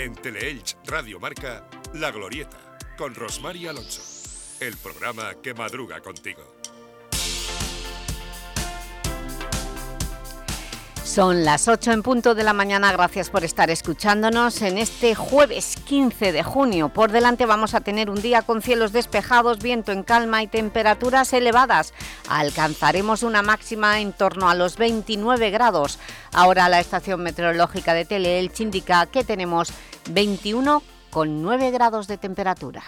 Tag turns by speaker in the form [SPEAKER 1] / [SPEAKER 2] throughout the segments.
[SPEAKER 1] En Teleelch Radio Marca, La Glorieta, con Rosmar Alonso. El programa que madruga contigo.
[SPEAKER 2] Son las 8 en punto de la mañana, gracias por estar escuchándonos en este jueves 15 de junio. Por delante vamos a tener un día con cielos despejados, viento en calma y temperaturas elevadas. Alcanzaremos una máxima en torno a los 29 grados. Ahora la estación meteorológica de Teleelch indica que tenemos 21,9 grados de temperatura.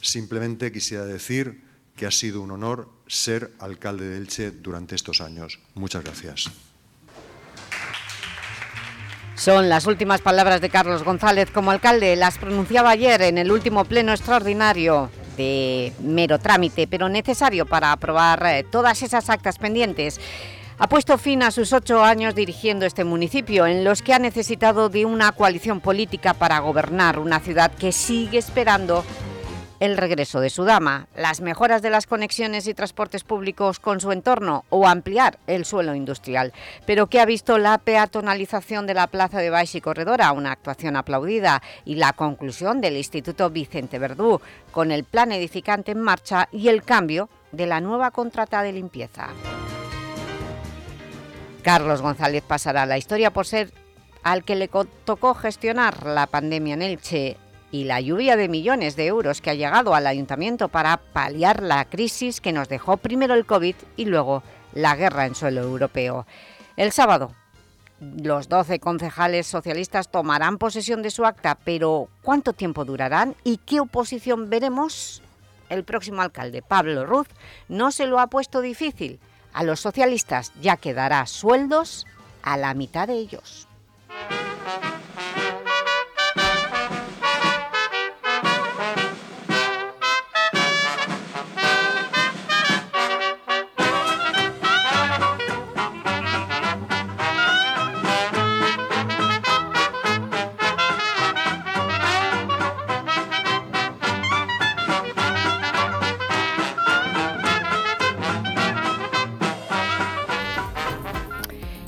[SPEAKER 3] Simplemente quisiera decir que ha sido un honor ser alcalde de Elche durante estos años. Muchas gracias.
[SPEAKER 2] Son las últimas palabras de Carlos González como alcalde. Las pronunciaba ayer en el último pleno extraordinario de mero trámite, pero necesario para aprobar eh, todas esas actas pendientes. Ha puesto fin a sus ocho años dirigiendo este municipio, en los que ha necesitado de una coalición política para gobernar una ciudad que sigue esperando el regreso de su dama, las mejoras de las conexiones y transportes públicos con su entorno o ampliar el suelo industrial, pero que ha visto la peatonalización de la Plaza de Baix y Corredora, una actuación aplaudida, y la conclusión del Instituto Vicente Verdú, con el plan edificante en marcha y el cambio de la nueva contrata de limpieza. Carlos González pasará a la historia por ser al que le tocó gestionar la pandemia en Elche y la lluvia de millones de euros que ha llegado al Ayuntamiento para paliar la crisis que nos dejó primero el COVID y luego la guerra en suelo europeo. El sábado, los 12 concejales socialistas tomarán posesión de su acta, pero ¿cuánto tiempo durarán y qué oposición veremos? El próximo alcalde, Pablo Ruz, no se lo ha puesto difícil. A los socialistas ya quedará sueldos a la mitad de ellos.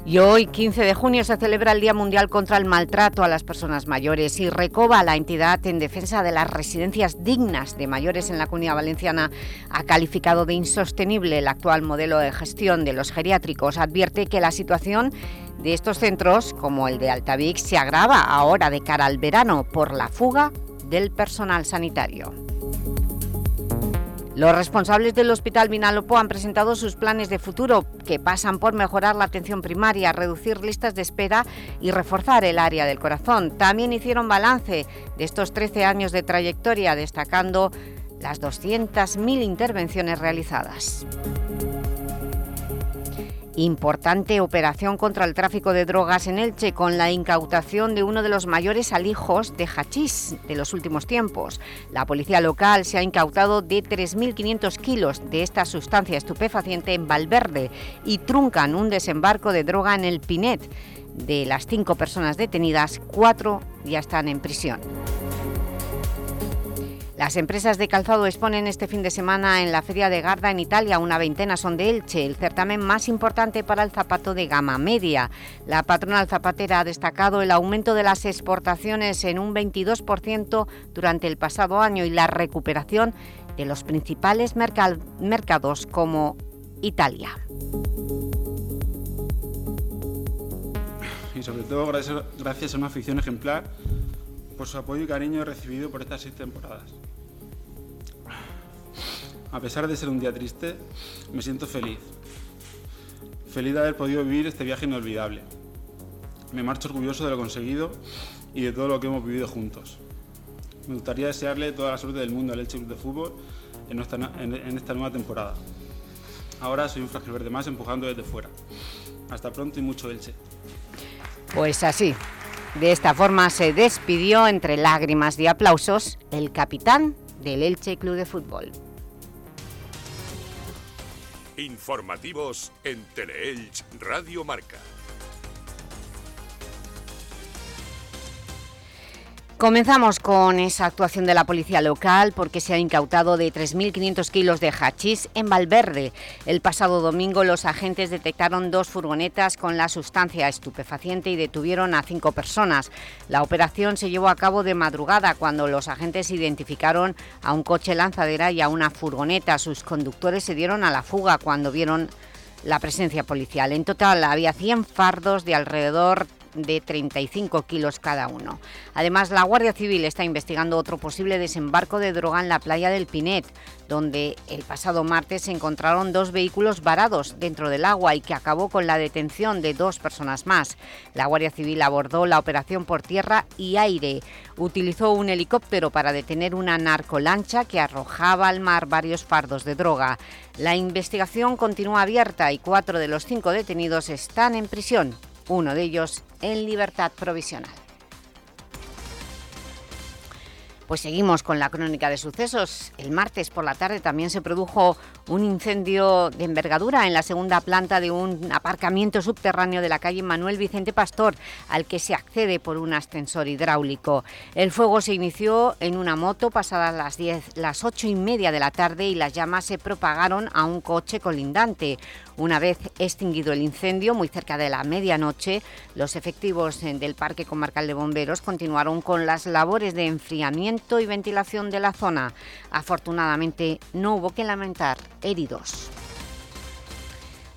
[SPEAKER 2] Y hoy, 15 de junio, se celebra el Día Mundial contra el Maltrato a las Personas Mayores y Recoba, la entidad en defensa de las residencias dignas de mayores en la Comunidad Valenciana, ha calificado de insostenible el actual modelo de gestión de los geriátricos. Advierte que la situación de estos centros, como el de Altavix, se agrava ahora de cara al verano por la fuga del personal sanitario. Los responsables del Hospital Vinalopó han presentado sus planes de futuro que pasan por mejorar la atención primaria, reducir listas de espera y reforzar el área del corazón. También hicieron balance de estos 13 años de trayectoria, destacando las 200.000 intervenciones realizadas. Importante operación contra el tráfico de drogas en Elche con la incautación de uno de los mayores alijos de hachís de los últimos tiempos. La policía local se ha incautado de 3.500 kilos de esta sustancia estupefaciente en Valverde y truncan un desembarco de droga en el Pinet. De las cinco personas detenidas, cuatro ya están en prisión. Las empresas de calzado exponen este fin de semana en la Feria de Garda en Italia, una veintena son de Elche, el certamen más importante para el zapato de gama media. La patronal zapatera ha destacado el aumento de las exportaciones en un 22% durante el pasado año y la recuperación de los principales mercados como Italia.
[SPEAKER 4] Y sobre todo gracias a una afición ejemplar por su apoyo y cariño recibido por estas seis temporadas. A pesar de ser un día triste, me siento feliz. Feliz de haber podido vivir este viaje inolvidable. Me marcho orgulloso de lo conseguido y de todo lo que hemos vivido juntos. Me gustaría desearle toda la suerte del mundo al Elche Club de Fútbol en, esta nueva temporada. Ahora soy un frágil verde más empujando desde fuera. Hasta pronto y mucho Elche.
[SPEAKER 2] Pues así, de esta forma se despidió entre lágrimas y aplausos el capitán del Elche Club de Fútbol.
[SPEAKER 1] Informativos en Teleelch Radio Marca.
[SPEAKER 2] Comenzamos con esa actuación de la policía local porque se ha incautado de 3.500 kilos de hachís en Valverde. El pasado domingo los agentes detectaron dos furgonetas con la sustancia estupefaciente y detuvieron a cinco personas. La operación se llevó a cabo de madrugada cuando los agentes identificaron a un coche lanzadera y a una furgoneta. Sus conductores se dieron a la fuga cuando vieron la presencia policial. En total había 100 fardos de alrededor de 35 kilos cada uno. Además, la Guardia Civil está investigando otro posible desembarco de droga en la playa del Pinet, donde el pasado martes se encontraron dos vehículos varados dentro del agua y que acabó con la detención de dos personas más. La Guardia Civil abordó la operación por tierra y aire. Utilizó un helicóptero para detener una narcolancha que arrojaba al mar varios fardos de droga. La investigación continúa abierta y cuatro de los cinco detenidos están en prisión uno de ellos en libertad provisional. Pues seguimos con la crónica de sucesos. El martes por la tarde también se produjo un incendio de envergadura en la segunda planta de un aparcamiento subterráneo de la calle Manuel Vicente Pastor, al que se accede por un ascensor hidráulico. El fuego se inició en una moto pasadas las, 10, las 8 y media de la tarde y las llamas se propagaron a un coche colindante. Una vez extinguido el incendio, muy cerca de la medianoche, los efectivos del Parque Comarcal de Bomberos continuaron con las labores de enfriamiento y ventilación de la zona. Afortunadamente, no hubo que lamentar heridos.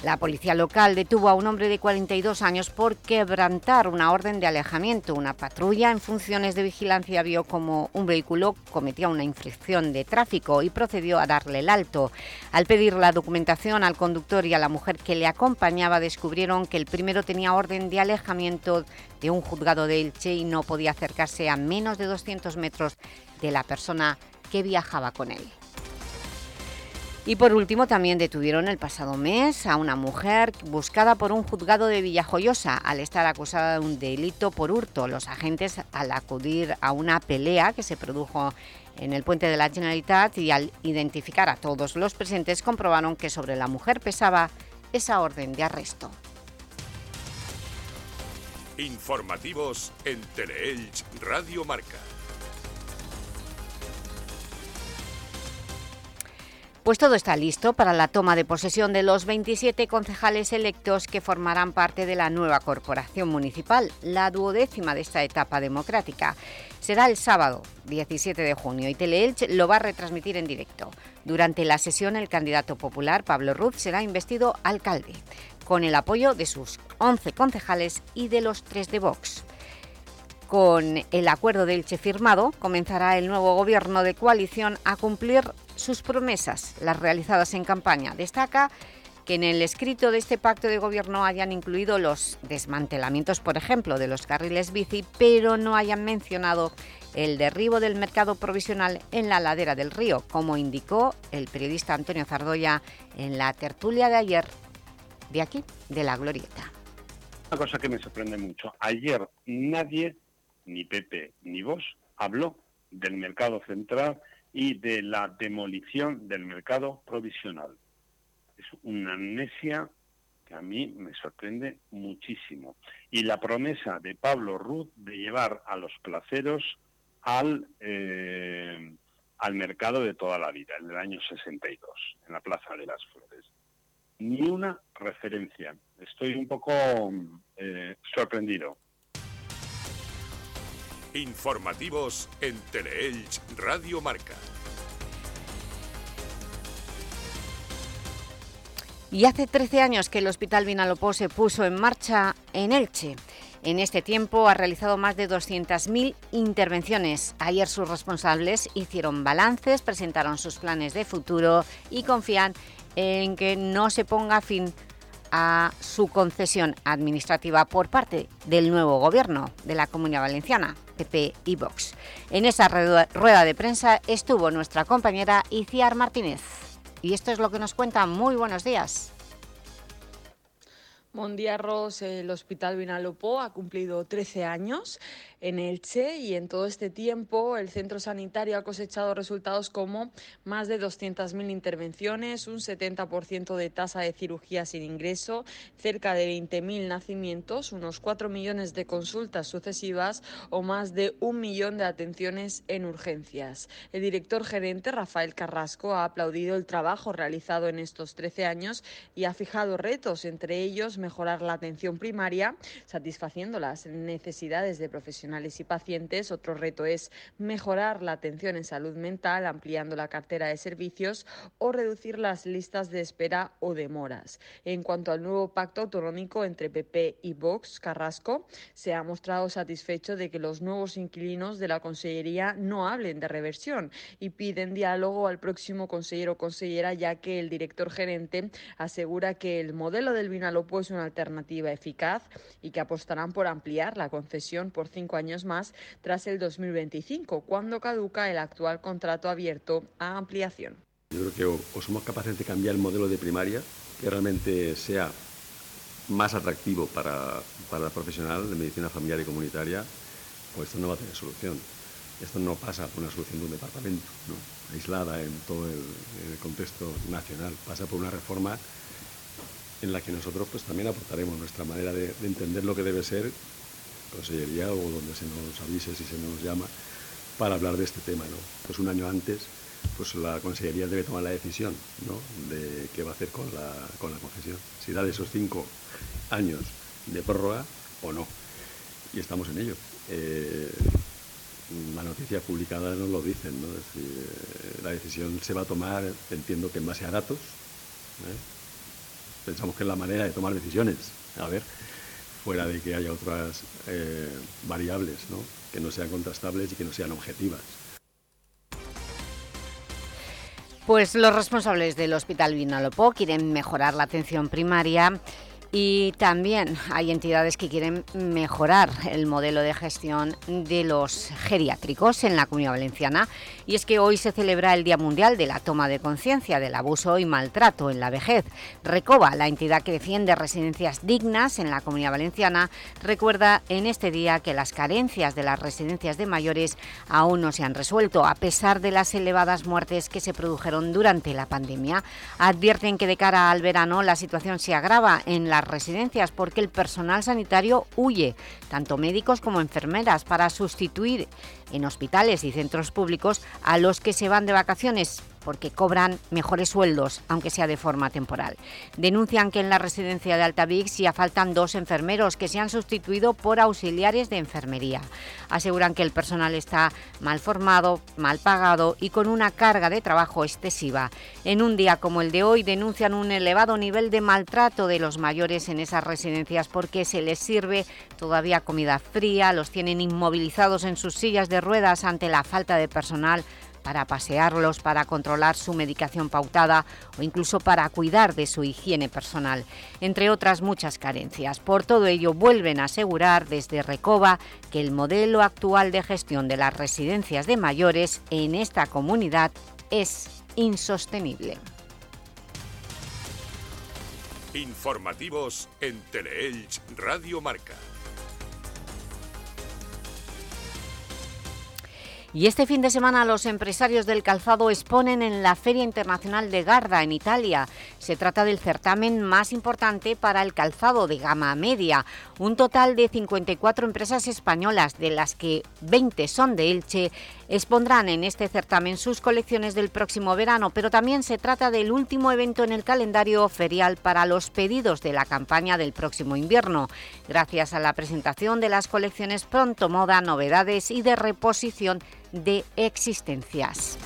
[SPEAKER 2] La policía local detuvo a un hombre de 42 años por quebrantar una orden de alejamiento. Una patrulla en funciones de vigilancia vio como un vehículo cometía una infracción de tráfico y procedió a darle el alto. Al pedir la documentación al conductor y a la mujer que le acompañaba, descubrieron que el primero tenía orden de alejamiento de un juzgado de Elche y no podía acercarse a menos de 200 metros de la persona que viajaba con él. Y por último también detuvieron el pasado mes a una mujer buscada por un juzgado de Villajoyosa al estar acusada de un delito por hurto. Los agentes al acudir a una pelea que se produjo en el puente de la Generalitat y al identificar a todos los presentes comprobaron que sobre la mujer pesaba esa orden de arresto.
[SPEAKER 1] Informativos en Teleelch Radio Marca.
[SPEAKER 2] Pues todo está listo para la toma de posesión de los 27 concejales electos que formarán parte de la nueva corporación municipal, la duodécima de esta etapa democrática. Será el sábado 17 de junio y Teleelch lo va a retransmitir en directo. Durante la sesión el candidato popular Pablo Ruz será investido alcalde, con el apoyo de sus 11 concejales y de los tres de Vox. Con el acuerdo de Elche firmado, comenzará el nuevo gobierno de coalición a cumplir sus promesas, las realizadas en campaña. Destaca que en el escrito de este pacto de gobierno hayan incluido los desmantelamientos, por ejemplo, de los carriles bici, pero no hayan mencionado el derribo del mercado provisional en la ladera del río, como indicó el periodista Antonio Zardoya en la tertulia de ayer de aquí, de La Glorieta.
[SPEAKER 5] Una cosa que me sorprende mucho. Ayer nadie, ni Pepe ni vos, habló del mercado central y de la demolición del mercado provisional. Es una amnesia que a mí me sorprende muchísimo. Y la promesa de Pablo Ruz de llevar a los placeros al, eh, al mercado de toda la vida, en el año 62, en la Plaza de las Flores. Ni una referencia. Estoy un poco eh, sorprendido.
[SPEAKER 1] Informativos en Teleelch Radio Marca.
[SPEAKER 2] Y hace 13 años que el Hospital Vinalopó se puso en marcha en Elche. En este tiempo ha realizado más de 200.000 intervenciones. Ayer sus responsables hicieron balances, presentaron sus planes de futuro y confían en que no se ponga fin a su concesión administrativa por parte del nuevo gobierno de la Comunidad Valenciana, En esa rueda de prensa estuvo nuestra compañera Iciar Martínez. Y esto es lo que nos cuenta. Muy buenos días.
[SPEAKER 6] Mondiarros, el Hospital Vinalopó ha cumplido 13 años. En Elche y en todo este tiempo el centro sanitario ha cosechado resultados como más de 200.000 intervenciones, un 70% de tasa de cirugía sin ingreso, cerca de 20.000 nacimientos, unos 4 millones de consultas sucesivas o más de un millón de atenciones en urgencias. El director gerente Rafael Carrasco ha aplaudido el trabajo realizado en estos 13 años y ha fijado retos, entre ellos mejorar la atención primaria, satisfaciendo las necesidades de profesionales y pacientes. Otro reto es mejorar la atención en salud mental, ampliando la cartera de servicios o reducir las listas de espera o demoras. En cuanto al nuevo pacto autonómico entre PP y Vox, Carrasco se ha mostrado satisfecho de que los nuevos inquilinos de la Consellería no hablen de reversión y piden diálogo al próximo consejero o consellera, ya que el director gerente asegura que el modelo del Vinalopó es una alternativa eficaz y que apostarán por ampliar la concesión por cinco años más tras el 2025, cuando caduca el actual contrato abierto a ampliación.
[SPEAKER 7] Yo creo que o, somos capaces de cambiar el modelo de primaria, que realmente sea más atractivo para, para el profesional de medicina familiar y comunitaria, pues esto no va a tener solución. Esto no pasa por una solución de un departamento, aislada en todo el, contexto nacional, pasa por una reforma en la que nosotros pues, también aportaremos nuestra manera de, entender lo que debe ser consellería o donde se nos avise si se nos llama para hablar de este tema. ¿no? Pues un año antes pues la Consellería debe tomar la decisión de qué va a hacer con la, con la concesión, si da de esos cinco años de prórroga o no. Y estamos en ello. Eh, la noticia publicada nos lo dicen, ¿no? Eh, la decisión se va a tomar, entiendo que en base a datos. ¿eh? Pensamos que es la manera de tomar decisiones, a ver, fuera de que haya otras eh, variables, ¿no? que no sean contrastables y que no sean objetivas.
[SPEAKER 2] Pues los responsables del Hospital Vinalopó quieren mejorar la atención primaria y también hay entidades que quieren mejorar el modelo de gestión de los geriátricos en la Comunidad Valenciana. Y es que hoy se celebra el Día Mundial de la Toma de Conciencia del Abuso y Maltrato en la Vejez. Recoba, la entidad que defiende residencias dignas en la Comunidad Valenciana, recuerda en este día que las carencias de las residencias de mayores aún no se han resuelto, a pesar de las elevadas muertes que se produjeron durante la pandemia. Advierten que de cara al verano la situación se agrava en la residencias porque el personal sanitario huye, tanto médicos como enfermeras, para sustituir en hospitales y centros públicos a los que se van de vacaciones porque cobran mejores sueldos, aunque sea de forma temporal. Denuncian que en la residencia de Altavix ya faltan dos enfermeros que se han sustituido por auxiliares de enfermería. Aseguran que el personal está mal formado, mal pagado y con una carga de trabajo excesiva. En un día como el de hoy denuncian un elevado nivel de maltrato de los mayores en esas residencias porque se les sirve todavía comida fría, los tienen inmovilizados en sus sillas de ruedas ante la falta de personal para pasearlos, para controlar su medicación pautada o incluso para cuidar de su higiene personal, entre otras muchas carencias. Por todo ello, vuelven a asegurar desde Recoba que el modelo actual de gestión de las residencias de mayores en esta comunidad es insostenible.
[SPEAKER 1] Informativos en Teleelch Radio Marca.
[SPEAKER 2] Y este fin de semana los empresarios del calzado exponen en la Feria Internacional de Garda, en Italia. Se trata del certamen más importante para el calzado de gama media. Un total de 54 empresas españolas, de las que 20 son de Elche, expondrán en este certamen sus colecciones del próximo verano, pero también se trata del último evento en el calendario ferial para los pedidos de la campaña del próximo invierno. Gracias a la presentación de las colecciones Pronto Moda, novedades y de reposición de existencias.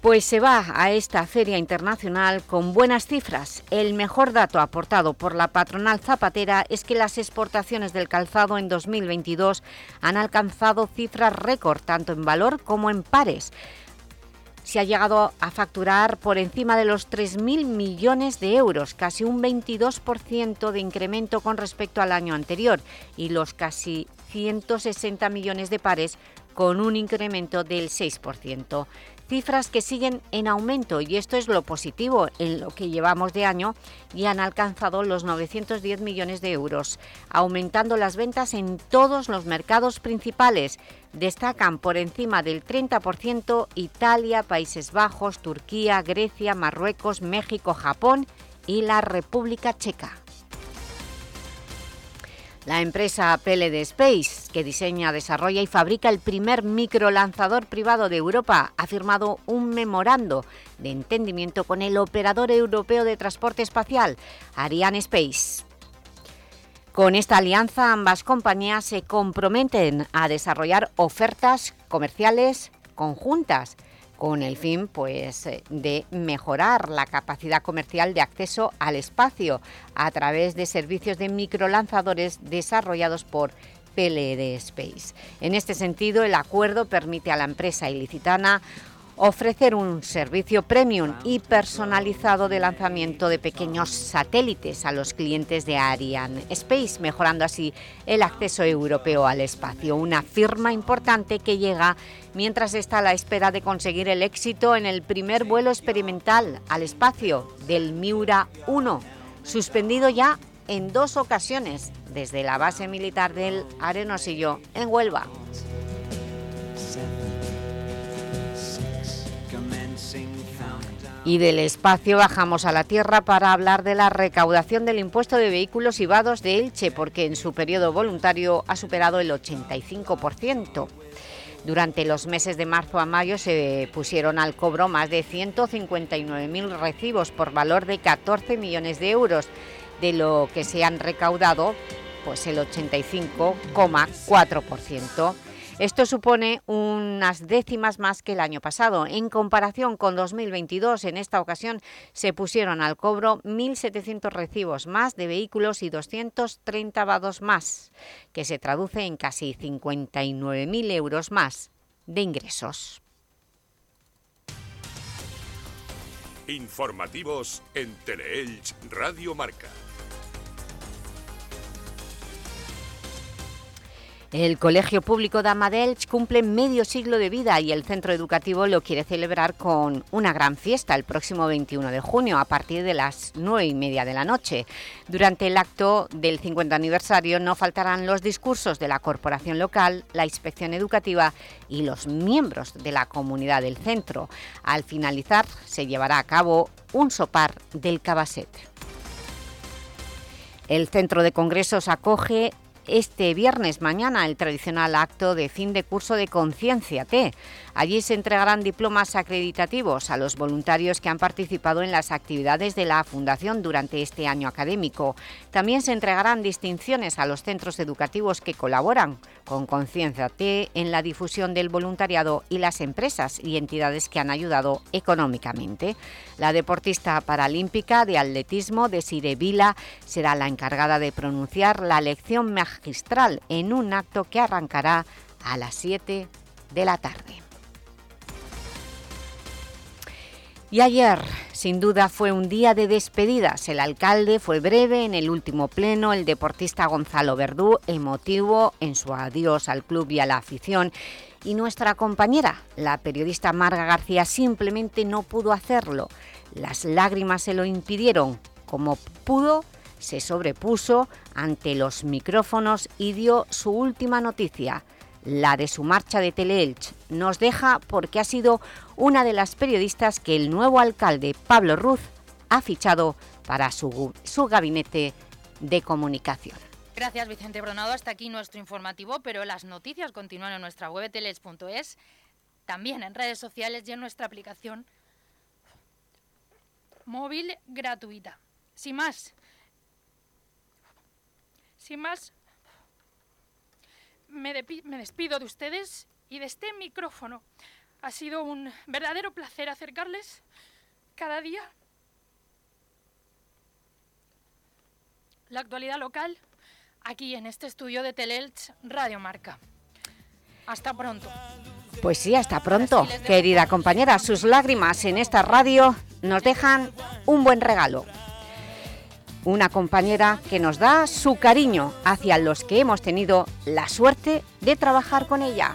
[SPEAKER 2] Pues se va a esta feria internacional con buenas cifras. El mejor dato aportado por la patronal zapatera es que las exportaciones del calzado en 2022 han alcanzado cifras récord, tanto en valor como en pares. Se ha llegado a facturar por encima de los 3.000 millones de euros, casi un 22% de incremento con respecto al año anterior, y los casi 160 millones de pares con un incremento del 6% cifras que siguen en aumento y esto es lo positivo en lo que llevamos de año y han alcanzado los 910 millones de euros, aumentando las ventas en todos los mercados principales. Destacan por encima del 30% Italia, Países Bajos, Turquía, Grecia, Marruecos, México, Japón y la República Checa. La empresa PLD Space, que diseña, desarrolla y fabrica el primer microlanzador privado de Europa, ha firmado un memorando de entendimiento con el operador europeo de transporte espacial, Ariane Space. Con esta alianza, ambas compañías se comprometen a desarrollar ofertas comerciales conjuntas con el fin pues, eh, de mejorar la capacidad comercial de acceso al espacio a través de servicios de microlanzadores desarrollados por PLD Space. En este sentido, el acuerdo permite a la empresa ilicitana ofrecer un servicio premium y personalizado de lanzamiento de pequeños satélites a los clientes de Ariane Space, mejorando así el acceso europeo al espacio. Una firma importante que llega mientras está a la espera de conseguir el éxito en el primer vuelo experimental al espacio del Miura 1, suspendido ya en dos ocasiones desde la base militar del Arenosillo en Huelva. Y del espacio bajamos a la tierra para hablar de la recaudación del impuesto de vehículos y vados de Elche, porque en su periodo voluntario ha superado el 85%. Durante los meses de marzo a mayo se pusieron al cobro más de 159.000 recibos por valor de 14 millones de euros, de lo que se han recaudado pues el 85,4%. Esto supone unas décimas más que el año pasado. En comparación con 2022, en esta ocasión se pusieron al cobro 1.700 recibos más de vehículos y 230 vados más, que se traduce en casi 59.000 euros más de ingresos.
[SPEAKER 1] Informativos en Teleelch Radio Marca.
[SPEAKER 2] El Colegio Público de Amadelch cumple medio siglo de vida y el centro educativo lo quiere celebrar con una gran fiesta el próximo 21 de junio a partir de las 9 y media de la noche. Durante el acto del 50 aniversario no faltarán los discursos de la corporación local, la inspección educativa y los miembros de la comunidad del centro. Al finalizar se llevará a cabo un sopar del Cabaset. El Centro de Congresos acoge este viernes mañana el tradicional acto de fin de curso de Conciencia T. Allí se entregarán diplomas acreditativos a los voluntarios que han participado en las actividades de la Fundación durante este año académico. También se entregarán distinciones a los centros educativos que colaboran con Conciencia T en la difusión del voluntariado y las empresas y entidades que han ayudado económicamente. La deportista paralímpica de atletismo de Vila será la encargada de pronunciar la lección magistral en un acto que arrancará a las 7 de la tarde. Y ayer, sin duda, fue un día de despedidas. El alcalde fue breve en el último pleno, el deportista Gonzalo Verdú emotivo en su adiós al club y a la afición. Y nuestra compañera, la periodista Marga García, simplemente no pudo hacerlo. Las lágrimas se lo impidieron. Como pudo, se sobrepuso ante los micrófonos y dio su última noticia – la de su marcha de Teleelch. Nos deja porque ha sido una de las periodistas que el nuevo alcalde, Pablo Ruz, ha fichado para su, su gabinete de comunicación.
[SPEAKER 8] Gracias, Vicente Bronado. Hasta aquí nuestro informativo, pero las noticias continúan en nuestra web teles.es, también en redes sociales y en nuestra aplicación móvil gratuita. Sin más, sin más, me, despido de ustedes y de este micrófono. Ha sido un verdadero placer acercarles cada día la actualidad local aquí en este estudio de Telelch Radio Marca. Hasta pronto.
[SPEAKER 2] Pues sí, hasta pronto, querida compañera. Sus lágrimas en esta radio nos dejan un buen regalo una compañera que nos da su cariño hacia los que hemos tenido la suerte de trabajar con ella.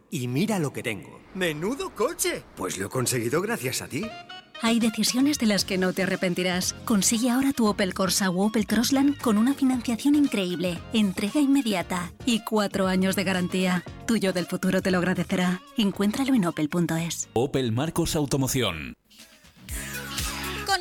[SPEAKER 9] Y mira lo que tengo.
[SPEAKER 10] ¡Menudo coche!
[SPEAKER 9] Pues lo he conseguido gracias a ti.
[SPEAKER 11] Hay decisiones de las que no te arrepentirás. Consigue ahora tu Opel Corsa o Opel Crossland con una financiación increíble, entrega inmediata y cuatro años de garantía. Tuyo del futuro te lo agradecerá. Encuéntralo en opel.es.
[SPEAKER 12] Opel Marcos Automoción.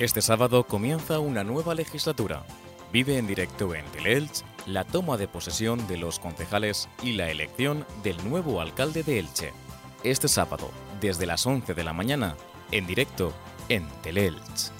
[SPEAKER 13] Este sábado comienza una nueva legislatura. Vive en directo en Teleelch la toma de posesión de los concejales y la elección del nuevo alcalde de Elche. Este sábado, desde las 11 de la mañana, en directo en Teleelch.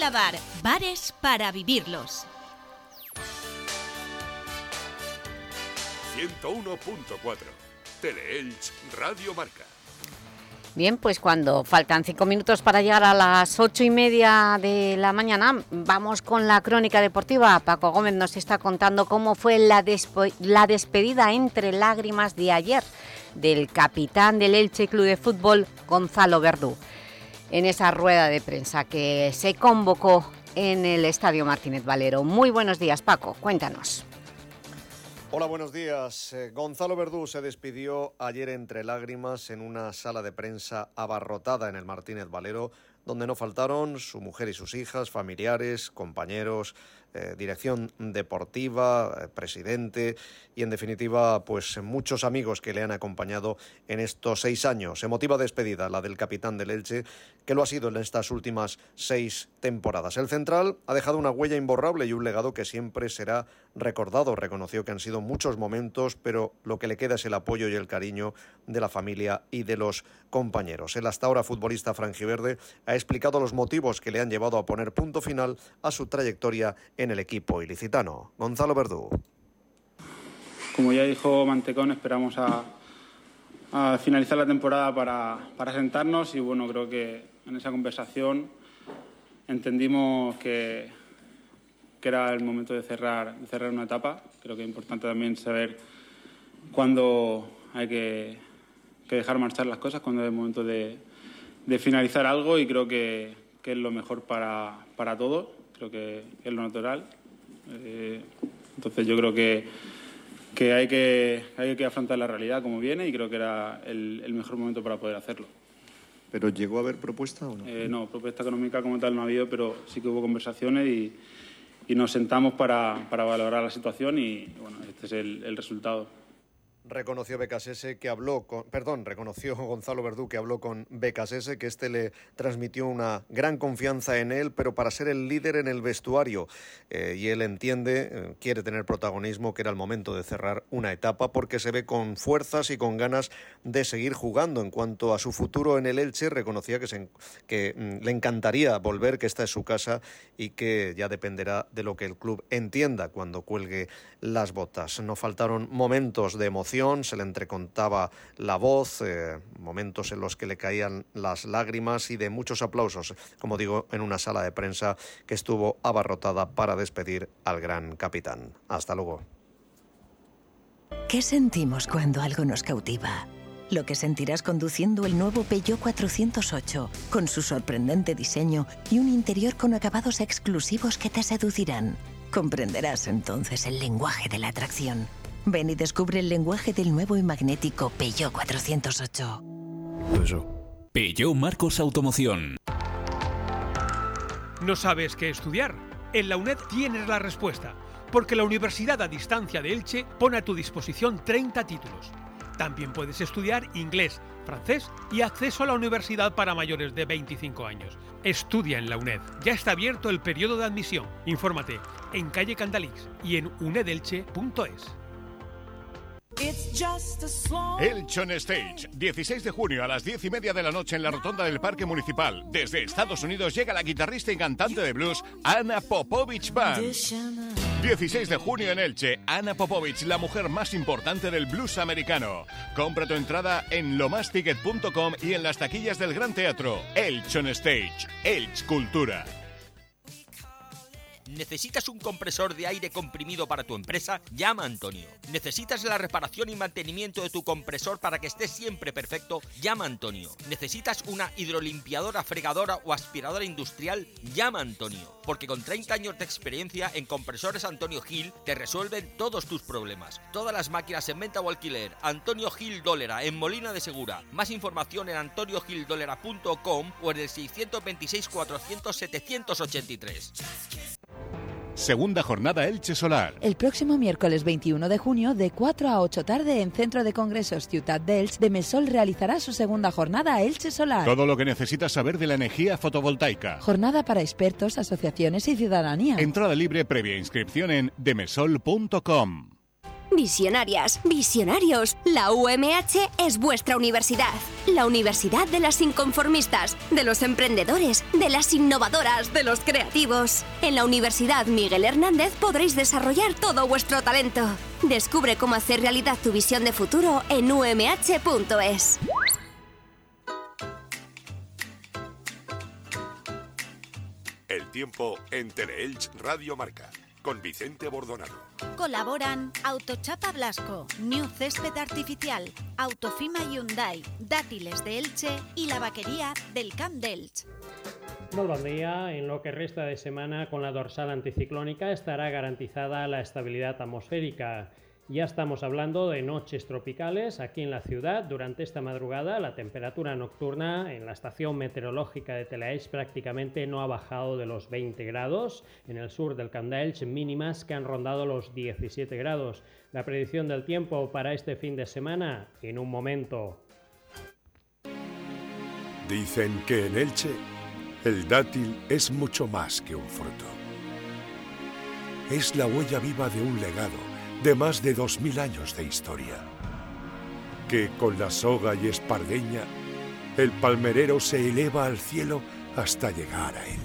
[SPEAKER 14] Bar, bares para vivirlos.
[SPEAKER 1] 101.4 Teleelch Radio Marca.
[SPEAKER 2] Bien, pues cuando faltan cinco minutos para llegar a las ocho y media de la mañana, vamos con la crónica deportiva. Paco Gómez nos está contando cómo fue la, la despedida entre lágrimas de ayer del capitán del Elche Club de Fútbol, Gonzalo Verdú, en esa rueda de prensa que se convocó en el Estadio Martínez Valero. Muy buenos días, Paco, cuéntanos.
[SPEAKER 3] Hola, buenos días. Eh, Gonzalo Verdú se despidió ayer entre lágrimas en una sala de prensa abarrotada en el Martínez Valero, donde no faltaron su mujer y sus hijas, familiares, compañeros, eh, dirección deportiva, eh, presidente y en definitiva pues muchos amigos que le han acompañado en estos seis años. Emotiva despedida la del capitán del Elche que lo ha sido en estas últimas seis temporadas. El central ha dejado una huella imborrable y un legado que siempre será recordado. Reconoció que han sido muchos momentos pero lo que le queda es el apoyo y el cariño de la familia y de los compañeros. El hasta ahora futbolista franjiverde ha explicado los motivos que le han llevado a poner punto final a su trayectoria en el equipo ilicitano. Gonzalo Verdú.
[SPEAKER 4] Como ya dijo Mantecón, esperamos a, finalizar la temporada para, sentarnos y bueno, creo que en esa conversación entendimos que, que era el momento de cerrar, de cerrar una etapa. Creo que es importante también saber cuándo hay que, dejar marchar las cosas, cuándo es el momento de, de finalizar algo y creo que, que es lo mejor para, para todos creo que es lo natural. Eh, entonces yo creo que, que, hay que hay que afrontar la realidad como viene y creo que era el, mejor momento para poder hacerlo.
[SPEAKER 15] ¿Pero llegó a haber propuesta o no?
[SPEAKER 4] Eh, no, propuesta económica como tal no ha habido, pero sí que hubo conversaciones y, nos sentamos para, para, valorar la situación y bueno, este es el resultado
[SPEAKER 15] reconoció Becasese que habló con, perdón, reconoció Gonzalo Verdú que habló con Becasese, que este le transmitió una gran confianza en él, pero para ser el líder en el vestuario. Eh, y él entiende, eh, quiere tener protagonismo, que era el momento de cerrar una etapa porque se ve con fuerzas y con ganas de seguir jugando. En cuanto a su futuro en el Elche, reconocía que, se, mm, le encantaría volver, que esta es su casa y que ya dependerá de lo que el club entienda cuando cuelgue las botas. No faltaron momentos de emoción se le entrecontaba la voz, eh, momentos en los que le caían las lágrimas y de muchos aplausos, como digo, en una sala de prensa que estuvo abarrotada para despedir al gran capitán. Hasta luego.
[SPEAKER 13] ¿Qué sentimos cuando algo nos cautiva? Lo que sentirás conduciendo el nuevo Peugeot 408, con su sorprendente diseño y un interior con acabados exclusivos que te seducirán. Comprenderás entonces el lenguaje de la atracción Ven y descubre el lenguaje del nuevo y magnético Peugeot 408.
[SPEAKER 12] Peugeot Marcos Automoción.
[SPEAKER 16] ¿No sabes qué estudiar? En la UNED tienes la respuesta, porque la Universidad a Distancia de Elche pone a tu disposición 30 títulos. También puedes estudiar inglés, francés y acceso a la universidad para mayores de 25 años. Estudia en la UNED. Ya está abierto el periodo de admisión. Infórmate en calle Candalix y en unedelche.es.
[SPEAKER 17] Elchon Stage, 16 de junio a las 10 y media de la noche en la rotonda del Parque Municipal. Desde Estados Unidos llega la guitarrista y cantante de blues Ana Popovich Band. 16 de junio en Elche, Ana Popovich, la mujer más importante del blues americano. Compra tu entrada en lomasticket.com y en las taquillas del Gran Teatro. Elchon Stage, Elch Cultura.
[SPEAKER 18] ¿Necesitas un compresor de aire comprimido para tu empresa? Llama Antonio. ¿Necesitas la reparación y mantenimiento de tu compresor para que esté siempre perfecto? Llama Antonio. ¿Necesitas una hidrolimpiadora, fregadora o aspiradora industrial? Llama Antonio. Porque con 30 años de experiencia en compresores Antonio Gil te resuelven todos tus problemas. Todas las máquinas en venta o alquiler. Antonio Gil Dólera en Molina de Segura. Más información en antoniogildolera.com o en el 626 400 783.
[SPEAKER 17] Segunda jornada Elche Solar.
[SPEAKER 19] El próximo miércoles 21 de junio, de 4 a 8 tarde, en Centro de Congresos d'Elche, de Mesol realizará su segunda jornada Elche Solar.
[SPEAKER 17] Todo lo que necesitas saber de la energía fotovoltaica.
[SPEAKER 19] Jornada para expertos, asociaciones y ciudadanía.
[SPEAKER 17] Entrada libre previa inscripción en demesol.com.
[SPEAKER 20] Visionarias, visionarios, la UMH es vuestra universidad. La universidad de las inconformistas, de los emprendedores, de las innovadoras, de los creativos. En la Universidad Miguel Hernández podréis desarrollar todo vuestro talento. Descubre cómo hacer realidad tu visión de futuro en umh.es.
[SPEAKER 21] El tiempo en Teleelch Radio Marca con Vicente Bordonado.
[SPEAKER 14] Colaboran Autochapa Blasco, New Césped Artificial, Autofima Hyundai, Dátiles de Elche y la vaquería del Camp de Elche.
[SPEAKER 22] Muy buen día. En lo que resta de semana con la dorsal anticiclónica estará garantizada la estabilidad atmosférica. Ya estamos hablando de noches tropicales aquí en la ciudad. Durante esta madrugada la temperatura nocturna en la estación meteorológica de Telaelch prácticamente no ha bajado de los 20 grados. En el sur del Candaelch mínimas que han rondado los 17 grados. La predicción del tiempo para este fin de semana en un momento.
[SPEAKER 21] Dicen que en Elche el dátil es mucho más que un fruto. Es la huella viva de un legado de más de dos mil años de historia. Que con la soga y espardeña, el palmerero se eleva al cielo hasta llegar a él.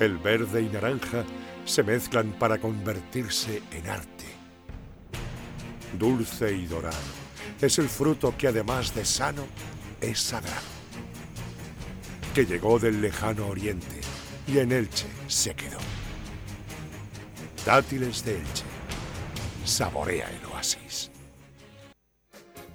[SPEAKER 21] El verde y naranja se mezclan para convertirse en arte. Dulce y dorado es el fruto que además de sano es sagrado. Que llegó del lejano oriente y en Elche se quedó. Dátiles de Elche. Saborea el oasis.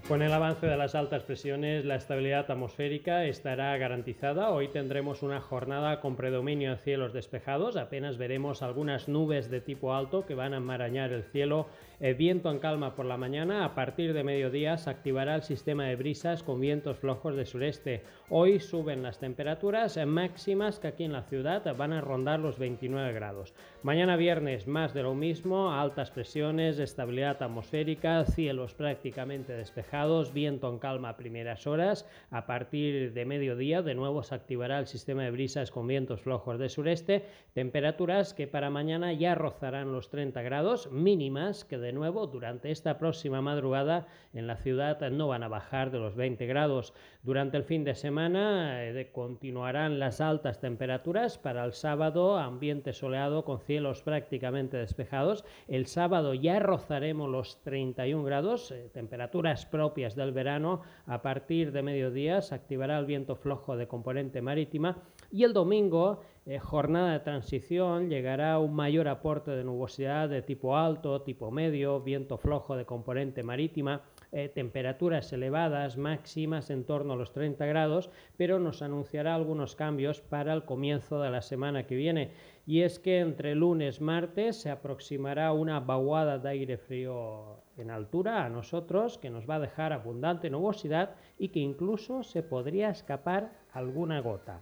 [SPEAKER 22] Con el avance de las altas presiones, la estabilidad atmosférica estará garantizada. Hoy tendremos una jornada con predominio de cielos despejados. Apenas veremos algunas nubes de tipo alto que van a enmarañar el cielo el viento en calma por la mañana, a partir de mediodía se activará el sistema de brisas con vientos flojos de sureste. Hoy suben las temperaturas máximas que aquí en la ciudad van a rondar los 29 grados. Mañana viernes más de lo mismo, altas presiones, estabilidad atmosférica, cielos prácticamente despejados, viento en calma a primeras horas. A partir de mediodía de nuevo se activará el sistema de brisas con vientos flojos de sureste, temperaturas que para mañana ya rozarán los 30 grados mínimas que de nuevo, durante esta próxima madrugada en la ciudad no van a bajar de los 20 grados. Durante el fin de semana eh, continuarán las altas temperaturas. Para el sábado, ambiente soleado con cielos prácticamente despejados. El sábado ya rozaremos los 31 grados, eh, temperaturas propias del verano. A partir de mediodía se activará el viento flojo de componente marítima y el domingo eh, jornada de transición llegará un mayor aporte de nubosidad de tipo alto, tipo medio, viento flojo de componente marítima, eh, temperaturas elevadas máximas en torno a los 30 grados, pero nos anunciará algunos cambios para el comienzo de la semana que viene. Y es que entre lunes y martes se aproximará una vaguada de aire frío en altura a nosotros que nos va a dejar abundante nubosidad y que incluso se podría escapar alguna gota.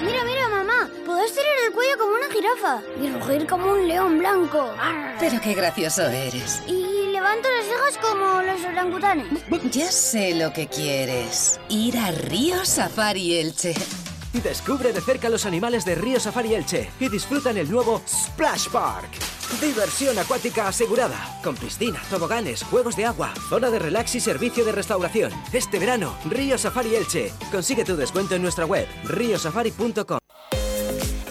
[SPEAKER 23] Mira, mira, mamá, puedo estirar el cuello como una jirafa y rugir como un león blanco.
[SPEAKER 24] Pero qué gracioso eres.
[SPEAKER 23] Y levanto las cejas como los orangutanes.
[SPEAKER 24] Ya sé lo que quieres. Ir a Río Safari Elche.
[SPEAKER 25] Descubre de cerca los animales de Río Safari Elche y disfruta en el nuevo Splash Park. Diversión acuática asegurada, con piscina, toboganes, juegos de agua, zona de relax y servicio de restauración. Este verano, Río Safari Elche. Consigue tu descuento en nuestra web, riosafari.com.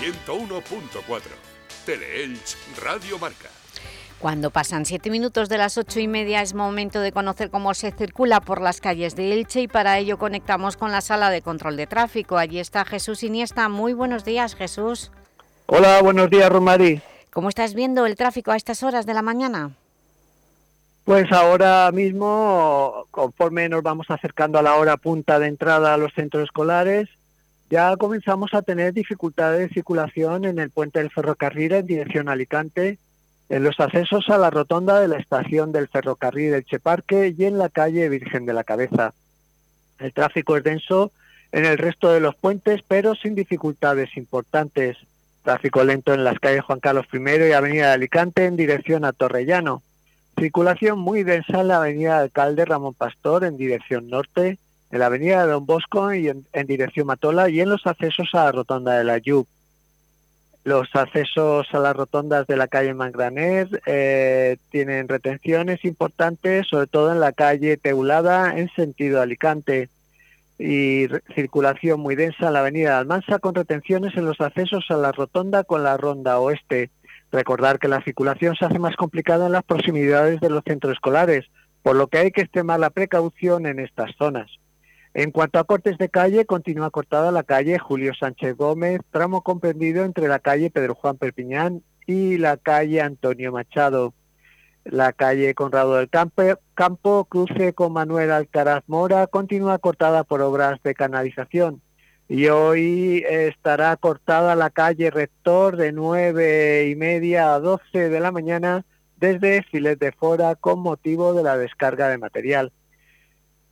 [SPEAKER 1] 101.4 Teleelch Radio Marca.
[SPEAKER 2] Cuando pasan siete minutos de las ocho y media es momento de conocer cómo se circula por las calles de Elche y para ello conectamos con la sala de control de tráfico. Allí está Jesús Iniesta. Muy buenos días, Jesús.
[SPEAKER 26] Hola, buenos días, Romari.
[SPEAKER 2] ¿Cómo estás viendo el tráfico a estas horas de la mañana?
[SPEAKER 26] Pues ahora mismo, conforme nos vamos acercando a la hora punta de entrada a los centros escolares, ya comenzamos a tener dificultades de circulación en el puente del ferrocarril en dirección a Alicante, en los accesos a la rotonda de la estación del ferrocarril del Cheparque y en la calle Virgen de la Cabeza. El tráfico es denso en el resto de los puentes, pero sin dificultades importantes. Tráfico lento en las calles Juan Carlos I y Avenida de Alicante en dirección a Torrellano. Circulación muy densa en la Avenida Alcalde Ramón Pastor en dirección norte, en la Avenida de Don Bosco y en, dirección Matola y en los accesos a la rotonda de la Yub. Los accesos a las rotondas de la calle Mangraner eh, tienen retenciones importantes, sobre todo en la calle Teulada en sentido Alicante y circulación muy densa en la avenida Almansa con retenciones en los accesos a la rotonda con la ronda oeste. Recordar que la circulación se hace más complicada en las proximidades de los centros escolares, por lo que hay que extremar la precaución en estas zonas. En cuanto a cortes de calle, continúa cortada la calle Julio Sánchez Gómez, tramo comprendido entre la calle Pedro Juan Perpiñán y la calle Antonio Machado. La calle Conrado del Campo, cruce con Manuel Alcaraz Mora, continúa cortada por obras de canalización. Y hoy estará cortada la calle Rector de nueve y media a 12 de la mañana desde Filet de Fora con motivo de la descarga de material.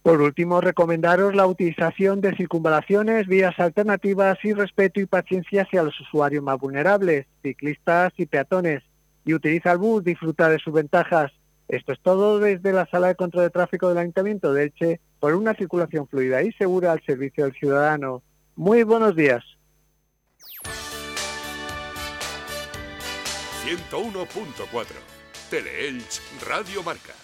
[SPEAKER 26] Por último, recomendaros la utilización de circunvalaciones, vías alternativas y respeto y paciencia hacia los usuarios más vulnerables, ciclistas y peatones. Y utiliza el bus, disfruta de sus ventajas. Esto es todo desde la Sala de Control de Tráfico del Ayuntamiento de Elche por una circulación fluida y segura al servicio del ciudadano. Muy buenos días.
[SPEAKER 1] 101.4 Teleelch Radio Marca.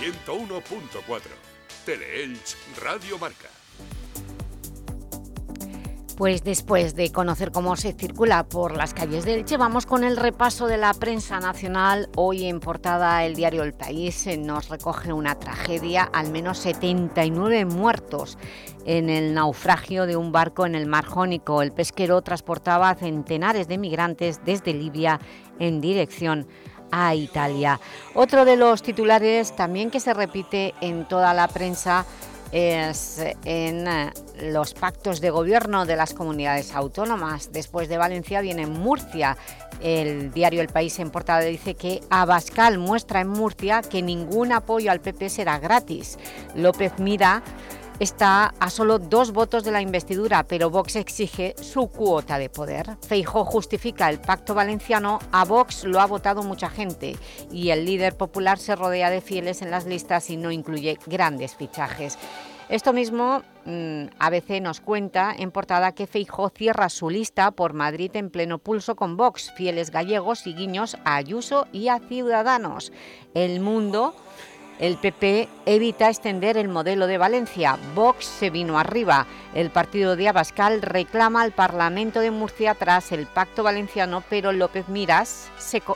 [SPEAKER 1] 101.4 Teleelch Radio Marca.
[SPEAKER 2] Pues después de conocer cómo se circula por las calles de Elche, vamos con el repaso de la prensa nacional. Hoy en portada el diario El País eh, nos recoge una tragedia, al menos 79 muertos en el naufragio de un barco en el Mar Jónico. El pesquero transportaba a centenares de migrantes desde Libia en dirección a Italia. Otro de los titulares también que se repite en toda la prensa es en eh, los pactos de gobierno de las comunidades autónomas. Después de Valencia viene Murcia. El diario El País en portada dice que Abascal muestra en Murcia que ningún apoyo al PP será gratis. López mira está a solo dos votos de la investidura, pero Vox exige su cuota de poder. Feijó justifica el pacto valenciano, a Vox lo ha votado mucha gente y el líder popular se rodea de fieles en las listas y no incluye grandes fichajes. Esto mismo mm, ABC nos cuenta en portada que Feijó cierra su lista por Madrid en pleno pulso con Vox, fieles gallegos y guiños a Ayuso y a Ciudadanos. El Mundo el PP evita extender el modelo de Valencia. Vox se vino arriba. El partido de Abascal reclama al Parlamento de Murcia tras el pacto valenciano, pero López Miras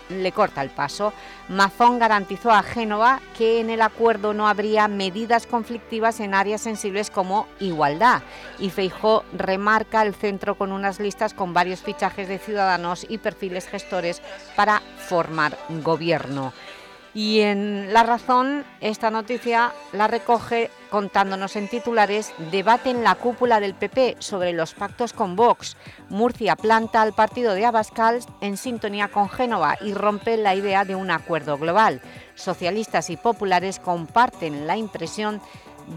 [SPEAKER 2] le corta el paso. Mazón garantizó a Génova que en el acuerdo no habría medidas conflictivas en áreas sensibles como igualdad. Y Feijó remarca el centro con unas listas con varios fichajes de ciudadanos y perfiles gestores para formar gobierno. Y en La Razón esta noticia la recoge contándonos en titulares Debate en la cúpula del PP sobre los pactos con Vox. Murcia planta al partido de Abascal en sintonía con Génova y rompe la idea de un acuerdo global. Socialistas y populares comparten la impresión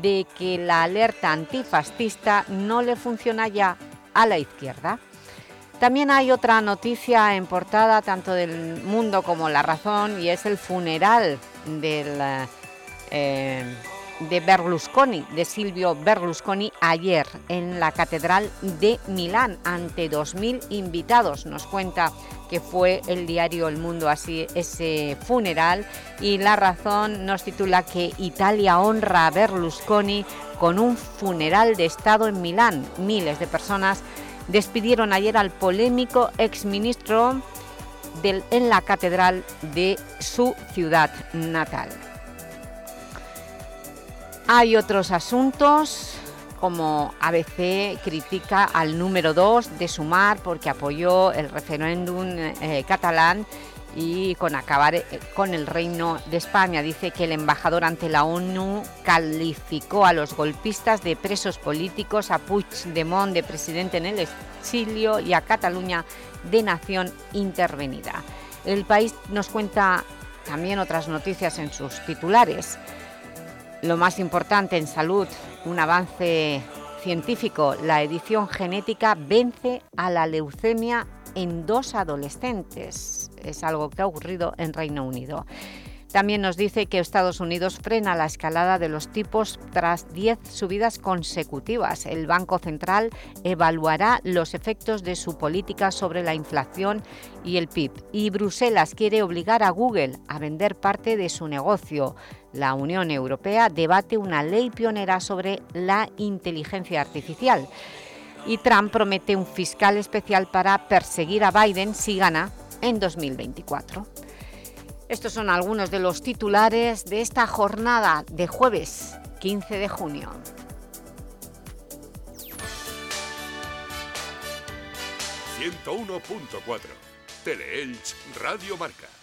[SPEAKER 2] de que la alerta antifascista no le funciona ya a la izquierda. También hay otra noticia en portada, tanto del Mundo como La Razón, y es el funeral del, eh, de Berlusconi, de Silvio Berlusconi, ayer en la Catedral de Milán, ante 2.000 invitados. Nos cuenta que fue el diario El Mundo así ese funeral y La Razón nos titula que Italia honra a Berlusconi con un funeral de Estado en Milán. Miles de personas despidieron ayer al polémico exministro del, en la catedral de su ciudad natal. Hay otros asuntos, como ABC critica al número 2 de Sumar porque apoyó el referéndum eh, catalán y con acabar eh, con el Reino de España. Dice que el embajador ante la ONU calificó a los golpistas de presos políticos, a Puigdemont de presidente en el exilio y a Cataluña de nación intervenida. El país nos cuenta también otras noticias en sus titulares. Lo más importante en salud, un avance científico, la edición genética vence a la leucemia en dos adolescentes. Es algo que ha ocurrido en Reino Unido. También nos dice que Estados Unidos frena la escalada de los tipos tras 10 subidas consecutivas. El Banco Central evaluará los efectos de su política sobre la inflación y el PIB. Y Bruselas quiere obligar a Google a vender parte de su negocio. La Unión Europea debate una ley pionera sobre la inteligencia artificial y Trump promete un fiscal especial para perseguir a Biden si gana en 2024. Estos son algunos de los titulares de esta jornada de jueves 15 de junio.
[SPEAKER 1] ...101.4... Teleelch Radio Marca.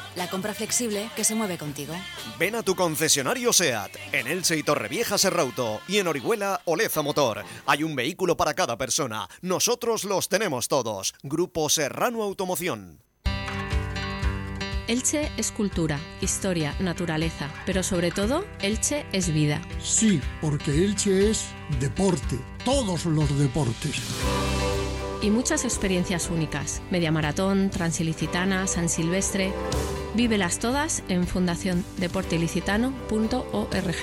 [SPEAKER 27] La compra flexible que se mueve contigo.
[SPEAKER 15] Ven a tu concesionario SEAT, en Elche y Torrevieja Serrauto, y en Orihuela Oleza Motor. Hay un vehículo para cada persona. Nosotros los tenemos todos. Grupo Serrano Automoción.
[SPEAKER 28] Elche es cultura, historia, naturaleza, pero sobre todo, Elche es vida.
[SPEAKER 29] Sí, porque Elche es deporte, todos los deportes.
[SPEAKER 28] y muchas experiencias únicas. Media Maratón, Transilicitana, San Silvestre. Vívelas todas en fundaciondeportilicitano.org.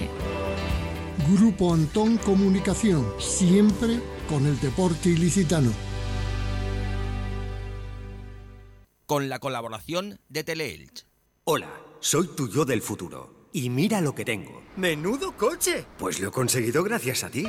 [SPEAKER 29] Grupo Antón Comunicación, siempre con el deporte ilicitano.
[SPEAKER 18] Con la colaboración de Teleelch.
[SPEAKER 25] Hola, soy tu yo del futuro. Y mira lo que tengo. ¡Menudo coche! Pues lo he conseguido gracias a ti.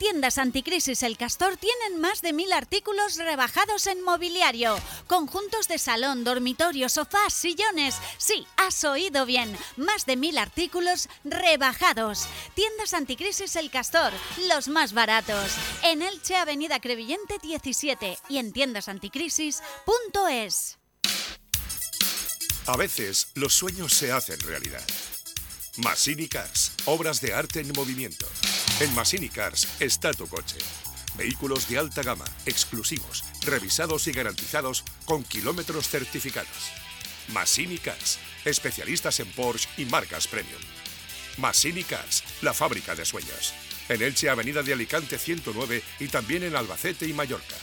[SPEAKER 14] En tiendas anticrisis El Castor tienen más de mil artículos rebajados en mobiliario. Conjuntos de salón, dormitorio, sofás, sillones. Sí, has oído bien. Más de mil artículos rebajados. Tiendas anticrisis El Castor, los más baratos. En Elche, Avenida Crevillente 17 y en tiendasanticrisis.es.
[SPEAKER 1] A veces los sueños se hacen realidad. Massini Cars, obras de arte en movimiento. En Massini Cars está tu coche. Vehículos de alta gama, exclusivos, revisados y garantizados con kilómetros certificados. Massini Cars, especialistas en Porsche y marcas premium. Massini Cars, la fábrica de sueños. En Elche, Avenida de Alicante 109 y también en Albacete y Mallorca.